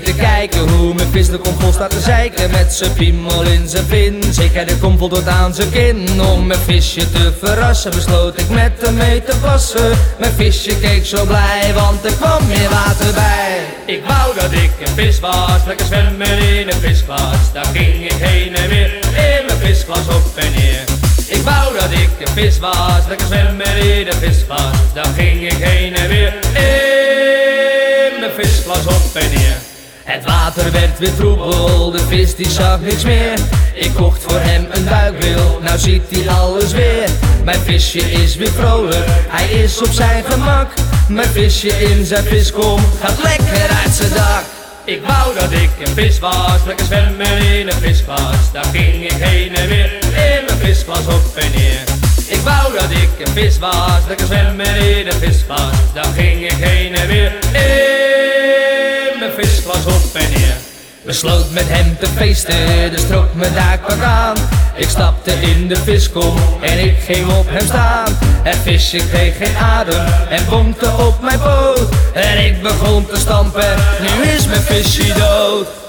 kijken hoe mijn vis de kom vol staat te zeiken. Met zijn piemel in zijn Ik heb de kom vol tot aan zijn kin. Om mijn visje te verrassen besloot ik met hem mee te wassen Mijn visje keek zo blij want er kwam meer water bij. Ik wou dat ik een vis was, lekker zwemmen in een visglas. Daar ging ik heen en weer in mijn visglas op en neer. Ik wou dat ik een vis was, lekker zwemmen in een visglas. Daar ging ik heen en weer in mijn visglas op en neer Het water werd weer troebel, de vis die zag niks meer. Ik kocht voor hem een duikbril, nou ziet hij alles weer. Mijn visje is weer vrolijk, hij is op zijn gemak. Mijn visje in zijn viskom gaat lekker uit zijn dak. Ik wou dat ik een vis was, lekker zwemmen in een visglas Daar ging ik heen en weer in mijn visglas op en neer. Ik wou dat ik een vis was, lekker zwemmen in een visglas Daar ging ik heen en weer Besloot met hem te feesten, dus trok mijn daakpak aan. Ik stapte in de viskom en ik ging op hem staan. Het visje kreeg geen adem en bonkte op mijn poot. En ik begon te stampen, nu is mijn visje dood